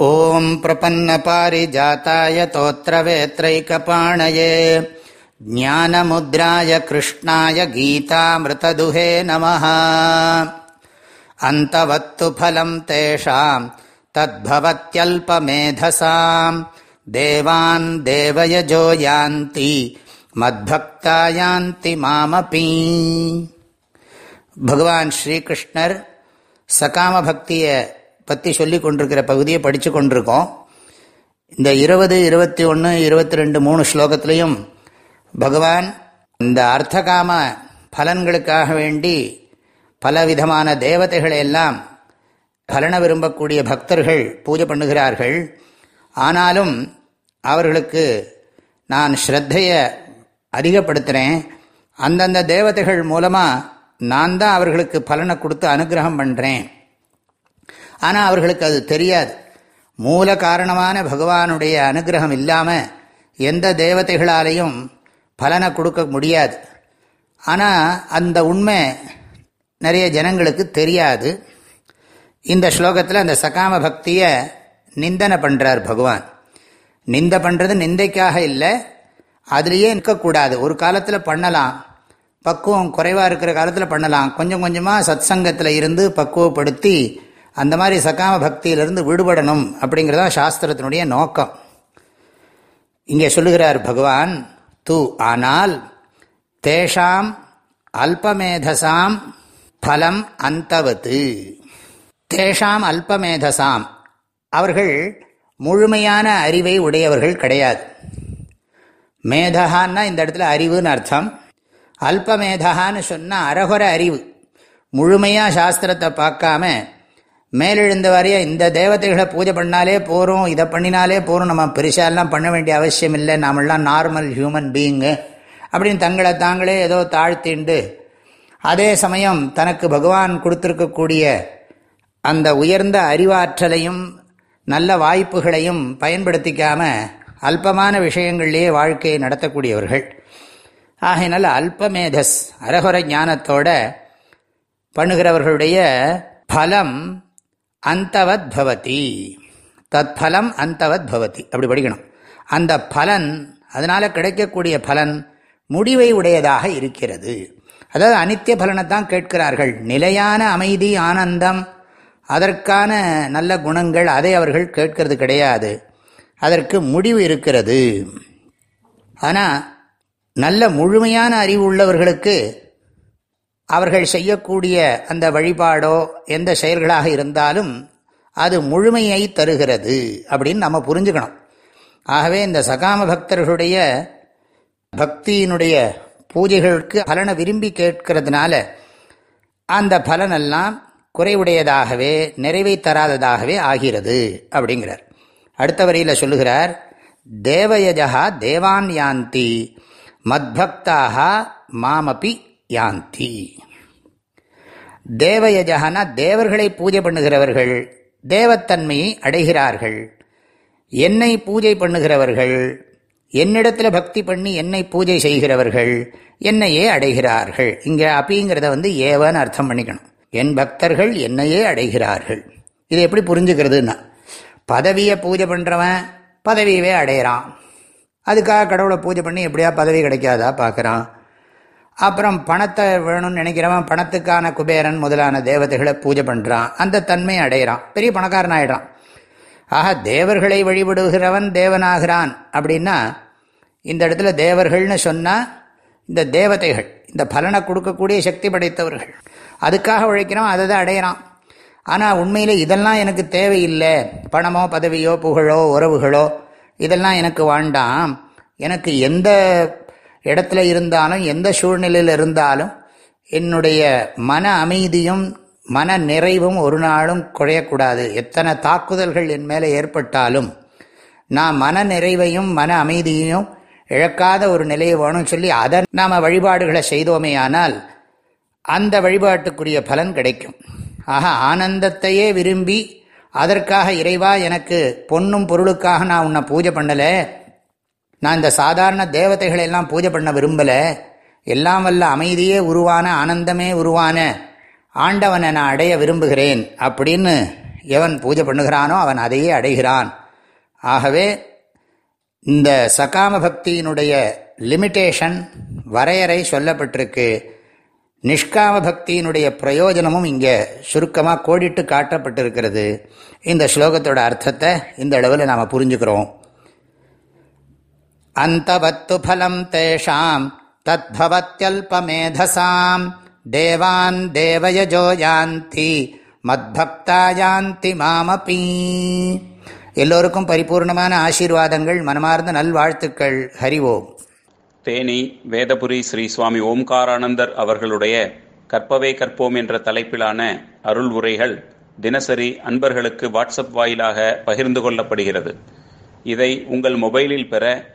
ॐ प्रपन्नपारिजाताय तोत्रवेत्रैकपाणये, ज्ञानमुद्राय कृष्णाय गीतामृतदुहे नमः। अन्तवत्तु फलम् तेषाम्, तद्भवत्यल्पमेधसाम्। देवान् देवयजो यान्ति मद्भक्ता यान्ति मामपि। भगवान् श्रीकृष्णर् सकामभक्तिय பற்றி சொல்லி கொண்டிருக்கிற பகுதியை படித்து கொண்டிருக்கோம். இந்த இருபது இருபத்தி ஒன்று இருபத்தி ரெண்டு மூணு ஸ்லோகத்திலையும் பகவான் இந்த அர்த்தகாம பலன்களுக்காக வேண்டி பலவிதமான தேவதைகளை எல்லாம் பலன விரும்பக்கூடிய பக்தர்கள் பூஜை பண்ணுகிறார்கள். ஆனாலும் அவர்களுக்கு நான் ஸ்ரத்தையை அதிகப்படுத்துகிறேன் அந்தந்த தேவதைகள் மூலமாக நான் தான் அவர்களுக்கு பலனை கொடுத்து அனுகிரகம் பண்ணுறேன் ஆனால் அவர்களுக்கு அது தெரியாது. மூல காரணமான பகவானுடைய அனுகிரகம் இல்லாமல் எந்த தேவதைகளாலையும் பலனை கொடுக்க முடியாது. ஆனால் அந்த உண்மை நிறைய ஜனங்களுக்கு தெரியாது. இந்த ஸ்லோகத்தில் அந்த சகாம பக்தியை நிந்தனை பண்ணுறார் பகவான். நிந்த பண்ணுறது நிந்தைக்காக இல்லை அதுலேயே நிற்கக்கூடாது. ஒரு காலத்தில் பண்ணலாம். பக்குவம் குறைவாக இருக்கிற காலத்தில் பண்ணலாம். கொஞ்சம் கொஞ்சமாக சத் சங்கத்தில் இருந்து பக்குவப்படுத்தி அந்த மாதிரி சகாம பக்தியிலிருந்து விடுபடணும் அப்படிங்கிறதா சாஸ்திரத்தினுடைய நோக்கம். இங்கே சொல்லுகிறார் பகவான் தூ ஆனால் தேஷாம் அல்பமேதசாம் பலம் அந்தவத்து. தேஷாம் அல்பமேதசாம். அவர்கள் முழுமையான அறிவை உடையவர்கள் கிடையாது. மேதகான்னா இந்த இடத்துல அறிவுன்னு அர்த்தம். அல்பமேதகான்னு சொன்னால் அரகுர அறிவு. முழுமையாக சாஸ்திரத்தை பார்க்காம மேலெழுந்த வாரியா இந்த தேவதைகளை பூஜை பண்ணாலே போகிறோம் இதை பண்ணினாலே போகிறோம் நம்ம பெருசாலாம் பண்ண வேண்டிய அவசியம் இல்லை நாமெல்லாம் நார்மல் ஹியூமன் பீயிங்கு அப்படின்னு தங்களை தாங்களே ஏதோ தாழ்த்திண்டு அதே சமயம் தனக்கு பகவான் கொடுத்துருக்கக்கூடிய அந்த உயர்ந்த அறிவாற்றலையும் நல்ல வாய்ப்புகளையும் பயன்படுத்திக்காமல் அல்பமான விஷயங்கள்லேயே வாழ்க்கையை நடத்தக்கூடியவர்கள். ஆகையினால அல்பமேதஸ் அரகுர ஞானத்தோட பண்ணுகிறவர்களுடைய பலம் அந்தவத் பவதி. தத் பலம் அந்தவத் பவதி. அப்படி படிக்கணும். அந்த பலன் அதனால் கிடைக்கக்கூடிய பலன் முடிவை உடையதாக இருக்கிறது. அதாவது அனித்திய பலனை தான் கேட்கிறார்கள். நிலையான அமைதி ஆனந்தம் அதற்கான நல்ல குணங்கள் அதை அவர்கள் கேட்கறது கிடையாது. அதற்கு முடிவு இருக்கிறது. ஆனால் நல்ல முழுமையான அறிவு உள்ளவர்களுக்கு அவர்கள் செய்யக்கூடிய அந்த வழிபாடோ எந்த செயல்களாக இருந்தாலும் அது முழுமையை தருகிறது அப்படின்னு நம்ம புரிஞ்சுக்கணும். ஆகவே இந்த சகாம பக்தர்களுடைய பக்தியினுடைய பூஜைகளுக்கு பலனை விரும்பி கேட்கறதுனால அந்த பலனெல்லாம் குறைவுடையதாகவே நிறைவை தராததாகவே ஆகிறது அப்படிங்கிறார். அடுத்த வரியில் சொல்லுகிறார் தேவயஜா தேவான் யாந்தி மத்பக்தாக மாமபி யாந்தி. தேவயஜகனா தேவர்களை பூஜை பண்ணுகிறவர்கள் தேவத்தன்மையை அடைகிறார்கள். என்னை பூஜை பண்ணுகிறவர்கள் என்னிடத்தில் பக்தி பண்ணி என்னை பூஜை செய்கிறவர்கள் என்னையே அடைகிறார்கள். இங்கே அப்பிங்கிறத வந்து ஏவன்னு அர்த்தம் பண்ணிக்கணும். என் பக்தர்கள் என்னையே அடைகிறார்கள். இது எப்படி புரிஞ்சுக்கிறதுன்னா பதவியை பூஜை பண்ணுறவன் பதவியவே அடையிறான். அதுக்காக கடவுளை பூஜை பண்ணி எப்படியா பதவி கிடைக்காதா பார்க்குறான். அப்புறம் பணத்தை வேணும்னு நினைக்கிறவன் பணத்துக்கான குபேரன் முதலான தேவதைகளை பூஜை பண்ணுறான் அந்த தன்மையை அடைகிறான் பெரிய பணக்காரன் ஆகிடான் ஆக தேவர்களை வழிபடுகிறவன் தேவனாகிறான் அப்படின்னா இந்த இடத்துல தேவர்கள்னு சொன்னால் இந்த தேவதைகள் இந்த பலனை கொடுக்கக்கூடிய சக்தி படைத்தவர்கள். அதுக்காக உழைக்கிறோம் அதை தான் அடையிறான். ஆனால் உண்மையில் இதெல்லாம் எனக்கு தேவையில்லை. பணமோ பதவியோ புகழோ உறவுகளோ இதெல்லாம் எனக்கு வேண்டாம். எனக்கு எந்த இடத்துல இருந்தாலும் எந்த சூழ்நிலையில் இருந்தாலும் என்னுடைய மன அமைதியும் மன நிறைவும் ஒரு நாளும் குறையக்கூடாது. எத்தனை தாக்குதல்கள் என் மேலே ஏற்பட்டாலும் நான் மன நிறைவையும் மன அமைதியையும் இழக்காத ஒரு நிலையை வேணும்னு சொல்லி அதை நாம் வழிபாடுகளை செய்தோமே ஆனால் அந்த வழிபாட்டுக்குரிய பலன் கிடைக்கும். ஆக ஆனந்தத்தையே விரும்பி அதற்காக இறைவா எனக்கு பொண்ணும் பொருளுக்காக நான் உன்னை பூஜை பண்ணலை. நான் இந்த சாதாரண தேவதைகளை எல்லாம் பூஜை பண்ண விரும்பலை. எல்லாம் வல்ல அமைதியே உருவான ஆனந்தமே உருவான ஆண்டவனை நான் அடைய விரும்புகிறேன் அப்படின்னு எவன் பூஜை பண்ணுகிறானோ அவன் அதையே அடைகிறான். ஆகவே இந்த சகாம பக்தியினுடைய லிமிட்டேஷன் வரையறை சொல்லப்பட்டிருக்கு. நிஷ்காம பக்தியினுடைய பிரயோஜனமும் இங்கே சுருக்கமாக கோடிட்டு காட்டப்பட்டிருக்கிறது. இந்த ஸ்லோகத்தோட அர்த்தத்தை இந்த அளவில் நாம் புரிஞ்சுக்கிறோம். அந்தவத்து ஃபலம் தேஷாம் தத்பவத்யல்பமேதசாம். தேவான் தேவயஜோ யாந்தி மத்பக்தா யாந்தி மாமபீ. எல்லோருக்கும் பரிபூர்ணமான ஆசீர்வாதங்கள் மனமார்ந்த நல்வாழ்த்துக்கள். ஹரி ஓம். தேனி வேதபுரி ஸ்ரீ சுவாமி ஓம்காரானந்தர் அவர்களுடைய கற்பவே கற்போம் என்ற தலைப்பிலான அருள் உரைகள் தினசரி அன்பர்களுக்கு வாட்ஸ்அப் வாயிலாக பகிர்ந்து கொள்ளப்படுகிறது. இதை உங்கள் மொபைலில் பெற